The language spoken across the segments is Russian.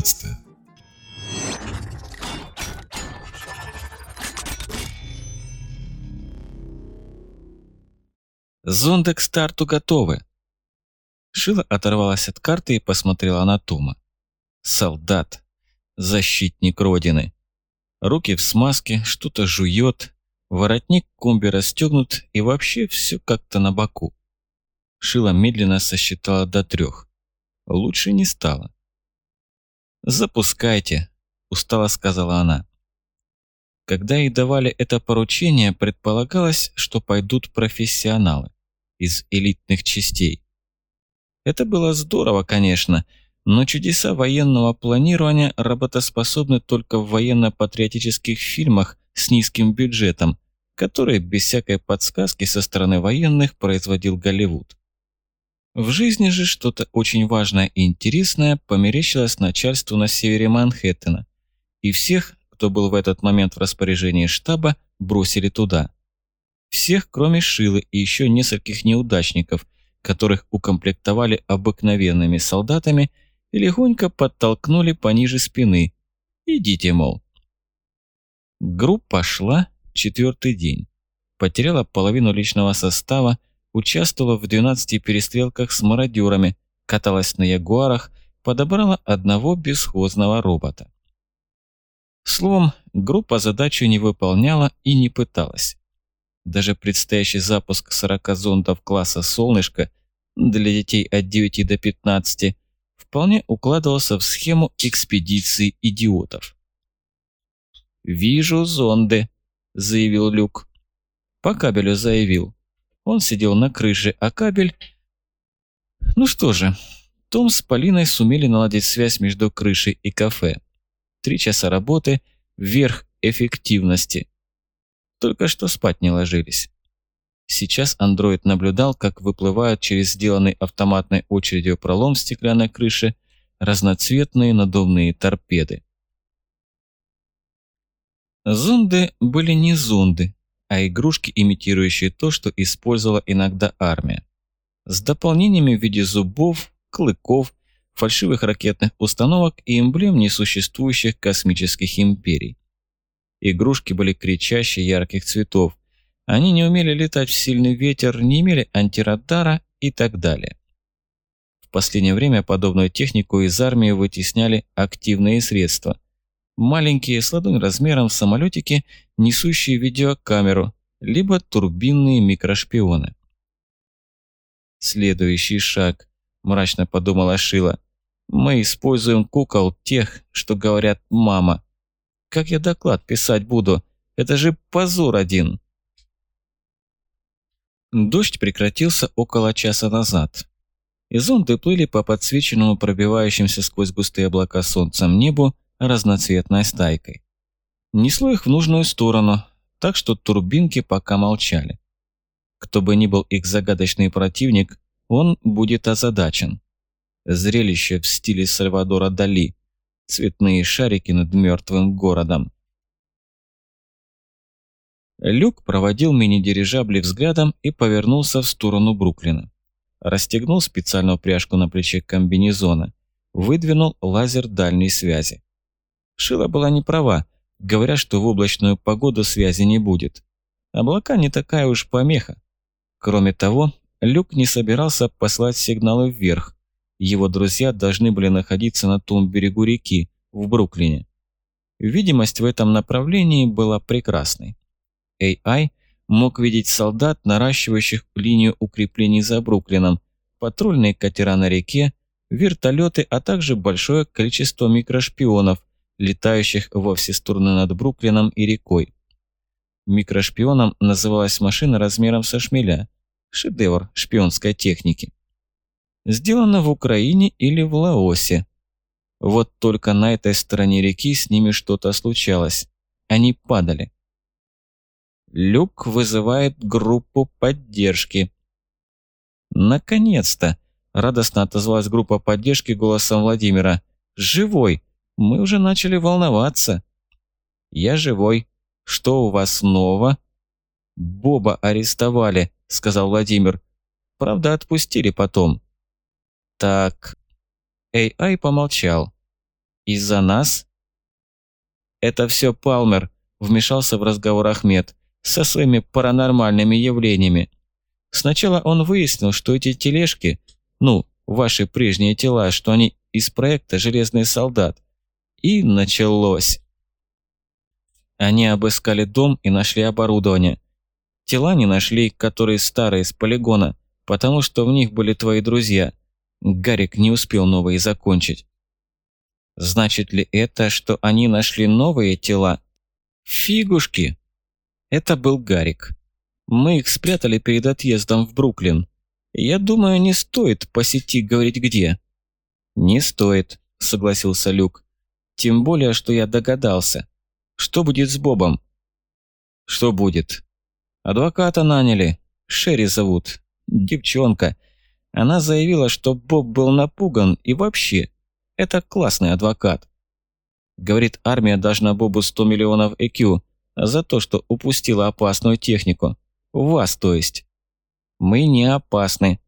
Глава 11 Зонды к старту готовы. Шила оторвалась от карты и посмотрела на Тома. Солдат. Защитник Родины. Руки в смазке, что-то жует, воротник комби расстегнут и вообще все как-то на боку. Шила медленно сосчитала до трех. Лучше не стало. «Запускайте», – устало сказала она. Когда ей давали это поручение, предполагалось, что пойдут профессионалы из элитных частей. Это было здорово, конечно, но чудеса военного планирования работоспособны только в военно-патриотических фильмах с низким бюджетом, которые без всякой подсказки со стороны военных производил Голливуд. В жизни же что-то очень важное и интересное померещилось начальству на севере Манхэттена, и всех, кто был в этот момент в распоряжении штаба, бросили туда. Всех, кроме Шилы и еще нескольких неудачников, которых укомплектовали обыкновенными солдатами и легонько подтолкнули пониже спины. Идите, мол. Группа шла четвертый день. Потеряла половину личного состава, участвовала в 12 перестрелках с мародерами, каталась на ягуарах, подобрала одного бесхозного робота. Словом, группа задачу не выполняла и не пыталась. Даже предстоящий запуск 40 зондов класса «Солнышко» для детей от 9 до 15 вполне укладывался в схему экспедиции идиотов. «Вижу зонды», – заявил Люк. По кабелю заявил. Он сидел на крыше, а кабель... Ну что же, том с Полиной сумели наладить связь между крышей и кафе. Три часа работы, вверх эффективности. Только что спать не ложились. Сейчас андроид наблюдал, как выплывают через сделанный автоматной очередью пролом в стеклянной крыше разноцветные надувные торпеды. Зонды были не зонды, а игрушки, имитирующие то, что использовала иногда армия. С дополнениями в виде зубов, клыков, фальшивых ракетных установок и эмблем несуществующих космических империй. Игрушки были кричащие ярких цветов. Они не умели летать в сильный ветер, не имели антирадара и так далее. В последнее время подобную технику из армии вытесняли активные средства – маленькие с ладонь размером самолетики, несущие видеокамеру, либо турбинные микрошпионы. Следующий шаг, мрачно подумала Шила. Мы используем кукол тех, что говорят «мама». Как я доклад писать буду? Это же позор один. Дождь прекратился около часа назад. И зонды плыли по подсвеченному пробивающимся сквозь густые облака солнцем небу, разноцветной стайкой. Несло их в нужную сторону, так что турбинки пока молчали. Кто бы ни был их загадочный противник, он будет озадачен. Зрелище в стиле Сальвадора Дали. Цветные шарики над мертвым городом. Люк проводил мини-дирижабли взглядом и повернулся в сторону Бруклина. Расстегнул специальную пряжку на плече комбинезона. Выдвинул лазер дальней связи. Шила была не права, говоря, что в облачную погоду связи не будет. Облака не такая уж помеха. Кроме того, Люк не собирался послать сигналы вверх. Его друзья должны были находиться на том берегу реки, в Бруклине. Видимость в этом направлении была прекрасной. AI мог видеть солдат, наращивающих линию укреплений за Бруклином, патрульные катера на реке, вертолеты, а также большое количество микрошпионов, летающих во все стороны над Бруклином и рекой. Микрошпионом называлась машина размером со шмеля, шедевр шпионской техники. Сделано в Украине или в Лаосе. Вот только на этой стороне реки с ними что-то случалось. Они падали. Люк вызывает группу поддержки. Наконец-то! Радостно отозвалась группа поддержки голосом Владимира. «Живой! Мы уже начали волноваться. Я живой. Что у вас нового? Боба арестовали, сказал Владимир. Правда, отпустили потом. Так. AI помолчал. «Из-за нас?» «Это все Палмер», – вмешался в разговор Ахмед, со своими паранормальными явлениями. Сначала он выяснил, что эти тележки, ну, ваши прежние тела, что они из проекта «Железный солдат». И началось. Они обыскали дом и нашли оборудование. Тела не нашли, которые старые, с полигона, потому что в них были твои друзья. Гарик не успел новые закончить. Значит ли это, что они нашли новые тела? Фигушки! Это был Гарик. Мы их спрятали перед отъездом в Бруклин. Я думаю, не стоит по говорить где. Не стоит, согласился Люк. Тем более, что я догадался. Что будет с Бобом? Что будет? Адвоката наняли. Шерри зовут. Девчонка. Она заявила, что Боб был напуган и вообще. Это классный адвокат. Говорит, армия должна Бобу 100 миллионов ЭКЮ за то, что упустила опасную технику. Вас, то есть. Мы не опасны.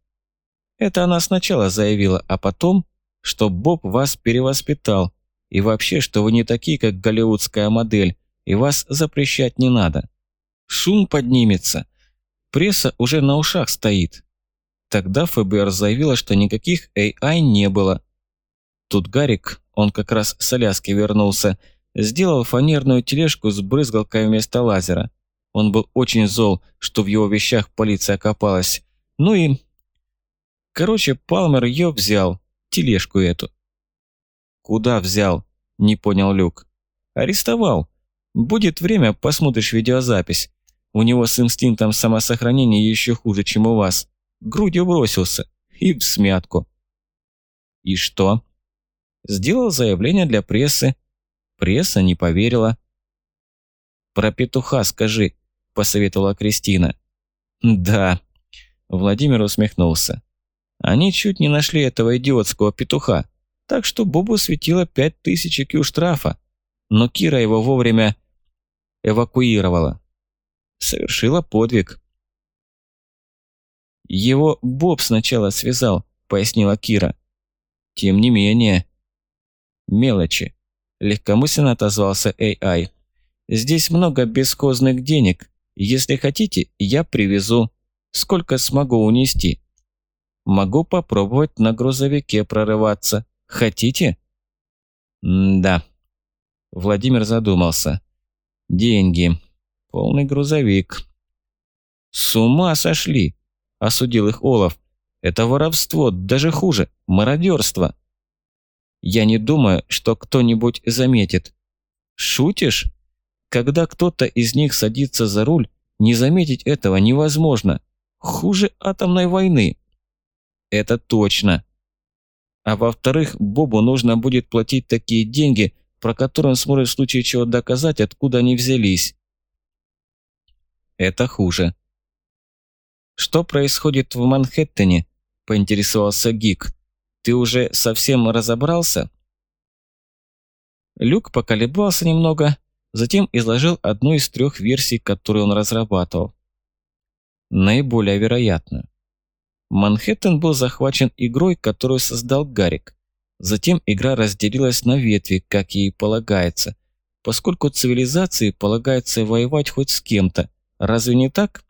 Это она сначала заявила, а потом, что Боб вас перевоспитал, и вообще, что вы не такие, как голливудская модель, и вас запрещать не надо. Шум поднимется. Пресса уже на ушах стоит. Тогда ФБР заявила, что никаких AI не было. Тут Гарик, он как раз с Аляски вернулся, сделал фанерную тележку с брызгалкой вместо лазера. Он был очень зол, что в его вещах полиция копалась. Ну и... Короче, Палмер ее взял, тележку эту. «Куда взял?» – не понял Люк. «Арестовал. Будет время, посмотришь видеозапись. У него с инстинктом самосохранения еще хуже, чем у вас. Грудью бросился. И в смятку». «И что?» Сделал заявление для прессы. Пресса не поверила. «Про петуха скажи», – посоветовала Кристина. «Да», – Владимир усмехнулся. «Они чуть не нашли этого идиотского петуха, так что Бобу светило пять тысяч кью штрафа, но Кира его вовремя эвакуировала. Совершила подвиг». «Его Боб сначала связал», – пояснила Кира. «Тем не менее». «Мелочи», – легкомысленно отозвался AI. «Здесь много бесхозных денег, если хотите, я привезу. Сколько смогу унести. Могу попробовать на грузовике прорываться. Хотите? Да. Владимир задумался. Деньги. Полный грузовик. С ума сошли, осудил их Олаф. Это воровство, даже хуже, мародерство. Я не думаю, что кто-нибудь заметит. Шутишь? Когда кто-то из них садится за руль, не заметить этого невозможно. Хуже атомной войны. Это точно. А во-вторых, Бобу нужно будет платить такие деньги, про которые он сможет в случае чего доказать, откуда они взялись. Это хуже. «Что происходит в Манхэттене?» – поинтересовался Гик. «Ты уже совсем разобрался?» Люк поколебался немного, Затем изложил одну из трех версий, которые он разрабатывал. Наиболее вероятную. Манхэттен был захвачен игрой, которую создал Гарик. Затем игра разделилась на ветви, как ей полагается, поскольку цивилизации полагается воевать хоть с кем-то. Разве не так?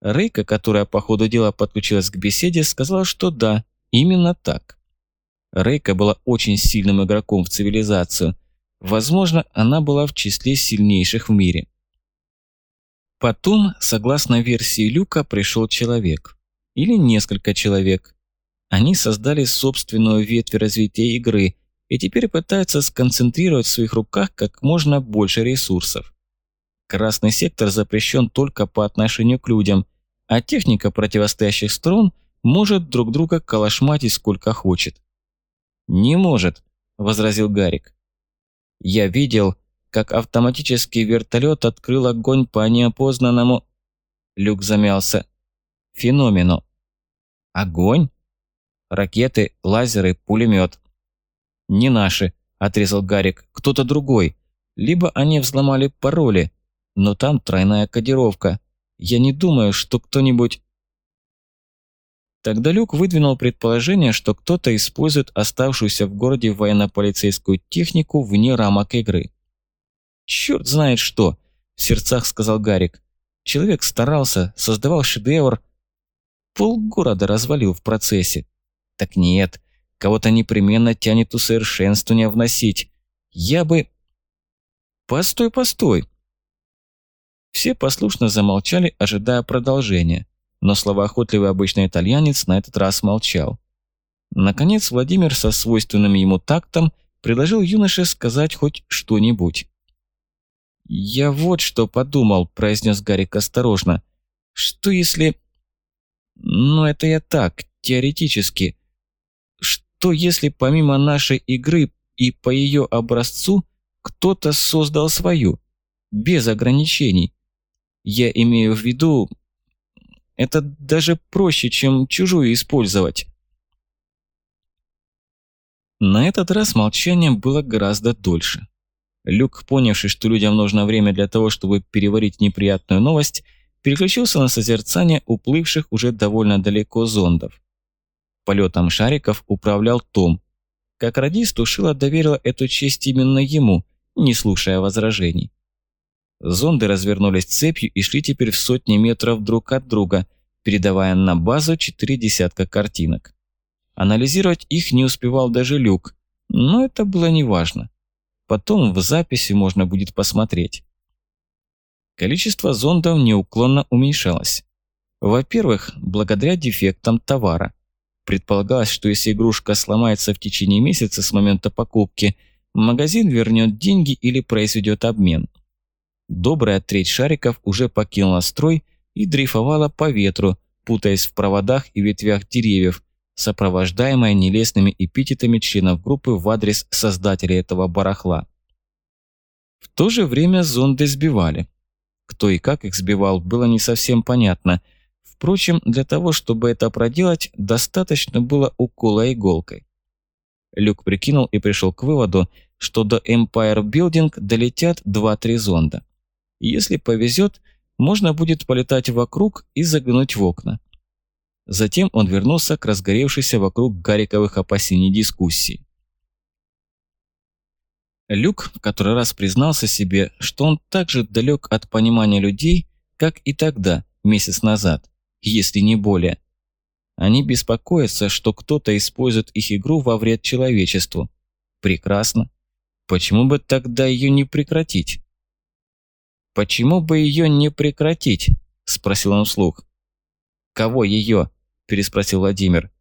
Рейка, которая по ходу дела подключилась к беседе, сказала, что да, именно так. Рейка была очень сильным игроком в цивилизацию, Возможно, она была в числе сильнейших в мире. Потом, согласно версии Люка, пришел человек. Или несколько человек. Они создали собственную ветвь развития игры и теперь пытаются сконцентрировать в своих руках как можно больше ресурсов. Красный сектор запрещен только по отношению к людям, а техника противостоящих сторон может друг друга калашматить сколько хочет. «Не может», – возразил Гарик. Я видел, как автоматический вертолет открыл огонь по неопознанному... Люк замялся. Феномену. Огонь? Ракеты, лазеры, пулемет. Не наши, отрезал Гарик, кто-то другой. Либо они взломали пароли, но там тройная кодировка. Я не думаю, что кто-нибудь... Тогда Люк выдвинул предположение, что кто-то использует оставшуюся в городе военно-полицейскую технику вне рамок игры. «Черт знает что!» – в сердцах сказал Гарик. «Человек старался, создавал шедевр. Полгорода развалил в процессе. Так нет, кого-то непременно тянет усовершенствование вносить. Я бы...» «Постой, постой!» Все послушно замолчали, ожидая продолжения но словоохотливый обычный итальянец на этот раз молчал. Наконец Владимир со свойственным ему тактом предложил юноше сказать хоть что-нибудь. «Я вот что подумал», – произнес Гарик осторожно. «Что если...» «Ну, это я так, теоретически. Что если помимо нашей игры и по ее образцу кто-то создал свою, без ограничений? Я имею в виду, это даже проще, чем чужую использовать. На этот раз молчание было гораздо дольше. Люк, понявший, что людям нужно время для того, чтобы переварить неприятную новость, переключился на созерцание уплывших уже довольно далеко зондов. Полетом шариков управлял Том. Как радисту Шила доверила эту честь именно ему, не слушая возражений. Зонды развернулись цепью и шли теперь в сотни метров друг от друга, передавая на базу четыре десятка картинок. Анализировать их не успевал даже Люк, но это было неважно. Потом в записи можно будет посмотреть. Количество зондов неуклонно уменьшалось. Во-первых, благодаря дефектам товара. Предполагалось, что если игрушка сломается в течение месяца с момента покупки, магазин вернет деньги или произведет обмен. Добрая треть шариков уже покинула строй и дрейфовала по ветру, путаясь в проводах и ветвях деревьев, сопровождаемая нелестными эпитетами членов группы в адрес создателя этого барахла. В то же время зонды сбивали. Кто и как их сбивал, было не совсем понятно. Впрочем, для того, чтобы это проделать, достаточно было укола иголкой. Люк прикинул и пришел к выводу, что до Empire Building долетят 2-3 зонда. Если повезет, можно будет полетать вокруг и заглянуть в окна. Затем он вернулся к разгоревшейся вокруг Гариковых опасений дискуссии. Люк в который раз признался себе, что он так же далек от понимания людей, как и тогда, месяц назад, если не более. Они беспокоятся, что кто-то использует их игру во вред человечеству. Прекрасно. Почему бы тогда ее не прекратить? «Почему бы ее не прекратить?» – спросил он вслух. «Кого ее?» – переспросил Владимир.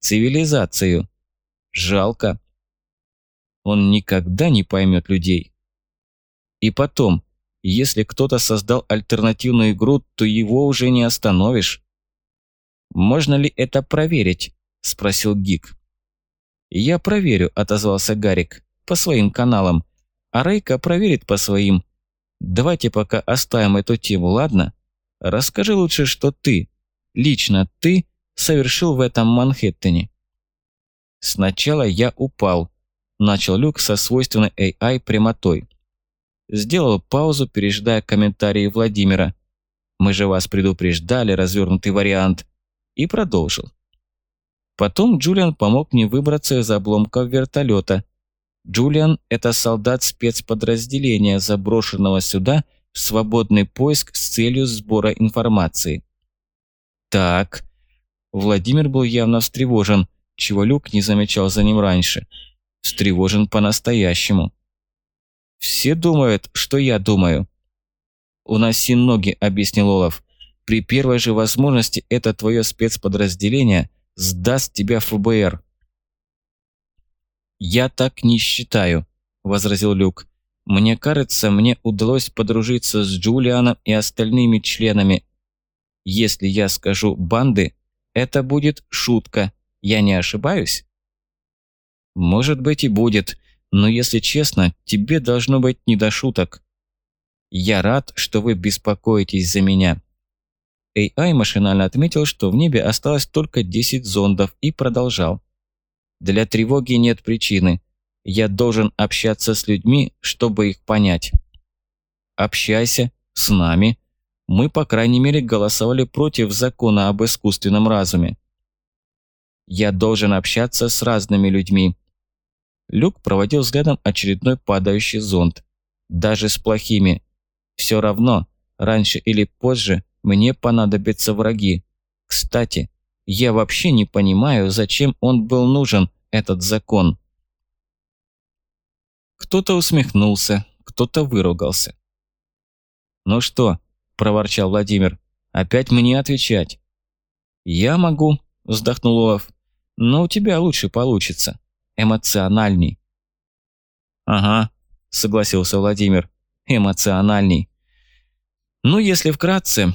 «Цивилизацию. Жалко. Он никогда не поймет людей. И потом, если кто-то создал альтернативную игру, то его уже не остановишь». «Можно ли это проверить?» – спросил Гик. «Я проверю», – отозвался Гарик, – «по своим каналам. А Рейка проверит по своим, Давайте пока оставим эту тему, ладно? Расскажи лучше, что ты, лично ты, совершил в этом Манхэттене. Сначала я упал, начал Люк со свойственной AI прямотой. Сделал паузу, пережидая комментарии Владимира. Мы же вас предупреждали, развернутый вариант. И продолжил. Потом Джулиан помог мне выбраться из обломков вертолета – Джулиан – это солдат спецподразделения, заброшенного сюда в свободный поиск с целью сбора информации. Так. Владимир был явно встревожен, чего Люк не замечал за ним раньше. Встревожен по-настоящему. «Все думают, что я думаю». «Уноси ноги», – объяснил Олаф. «При первой же возможности это твое спецподразделение сдаст тебя ФБР». «Я так не считаю», – возразил Люк. «Мне кажется, мне удалось подружиться с Джулианом и остальными членами. Если я скажу «банды», это будет шутка. Я не ошибаюсь?» «Может быть и будет, но если честно, тебе должно быть не до шуток. Я рад, что вы беспокоитесь за меня». AI машинально отметил, что в небе осталось только 10 зондов и продолжал. Для тревоги нет причины. Я должен общаться с людьми, чтобы их понять. Общайся с нами. Мы, по крайней мере, голосовали против закона об искусственном разуме. Я должен общаться с разными людьми. Люк проводил взглядом очередной падающий зонт. Даже с плохими. Все равно, раньше или позже мне понадобятся враги. Кстати, я вообще не понимаю, зачем он был нужен, этот закон. Кто-то усмехнулся, кто-то выругался. «Ну что?» – проворчал Владимир. «Опять мне отвечать?» «Я могу», – вздохнул Олаф. «Но у тебя лучше получится. Эмоциональней». «Ага», – согласился Владимир. «Эмоциональней». Ну, если вкратце,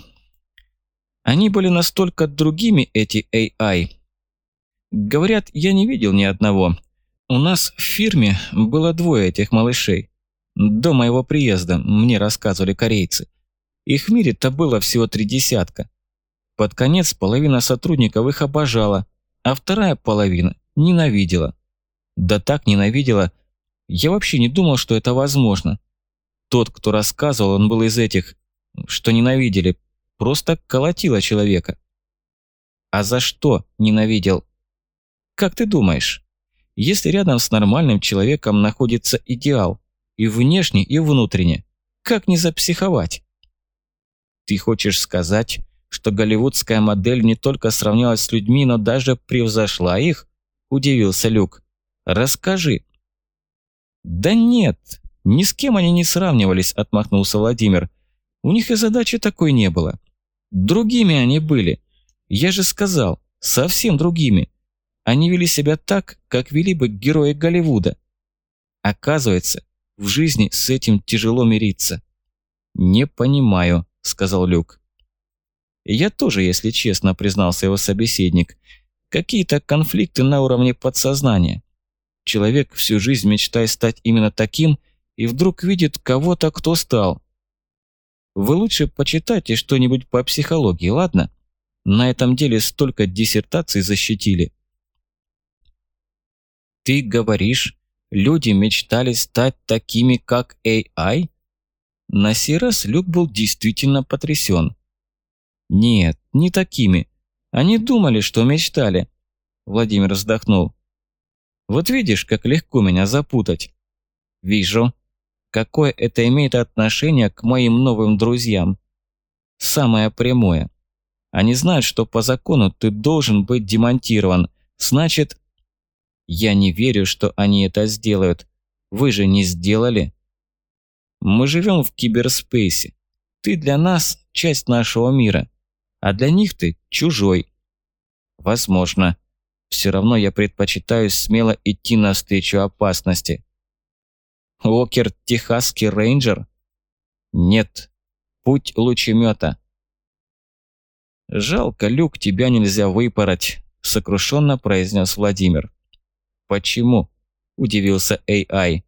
они были настолько другими, эти AI. Говорят, я не видел ни одного. У нас в фирме было двое этих малышей. До моего приезда, мне рассказывали корейцы. Их в мире-то было всего три десятка. Под конец половина сотрудников их обожала, а вторая половина ненавидела. Да так ненавидела, я вообще не думал, что это возможно. Тот, кто рассказывал, он был из этих, что ненавидели, просто колотила человека. А за что ненавидел? Как ты думаешь? Если рядом с нормальным человеком находится идеал, и внешне, и внутренне, как не запсиховать? Ты хочешь сказать, что голливудская модель не только сравнялась с людьми, но даже превзошла их? Удивился Люк. Расскажи. Да нет, ни с кем они не сравнивались, отмахнулся Владимир. У них и задачи такой не было. Другими они были. Я же сказал, совсем другими. Они вели себя так, как вели бы герои Голливуда. Оказывается, в жизни с этим тяжело мириться. «Не понимаю», — сказал Люк. «Я тоже, если честно», — признался его собеседник. «Какие-то конфликты на уровне подсознания. Человек всю жизнь мечтает стать именно таким, и вдруг видит кого-то, кто стал. Вы лучше почитайте что-нибудь по психологии, ладно? На этом деле столько диссертаций защитили». Ты говоришь, люди мечтали стать такими, как AI? На сей раз Люк был действительно потрясен. Нет, не такими. Они думали, что мечтали. Владимир вздохнул. Вот видишь, как легко меня запутать. Вижу. Какое это имеет отношение к моим новым друзьям? Самое прямое. Они знают, что по закону ты должен быть демонтирован. Значит, я не верю, что они это сделают. Вы же не сделали. Мы живем в киберспейсе. Ты для нас часть нашего мира, а для них ты чужой. Возможно. Все равно я предпочитаю смело идти навстречу опасности. Окер Техасский рейнджер? Нет. Путь лучемета. Жалко, Люк, тебя нельзя выпороть, сокрушенно произнес Владимир. «Почему?» – удивился AI.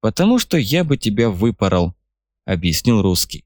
«Потому что я бы тебя выпорол», – объяснил русский.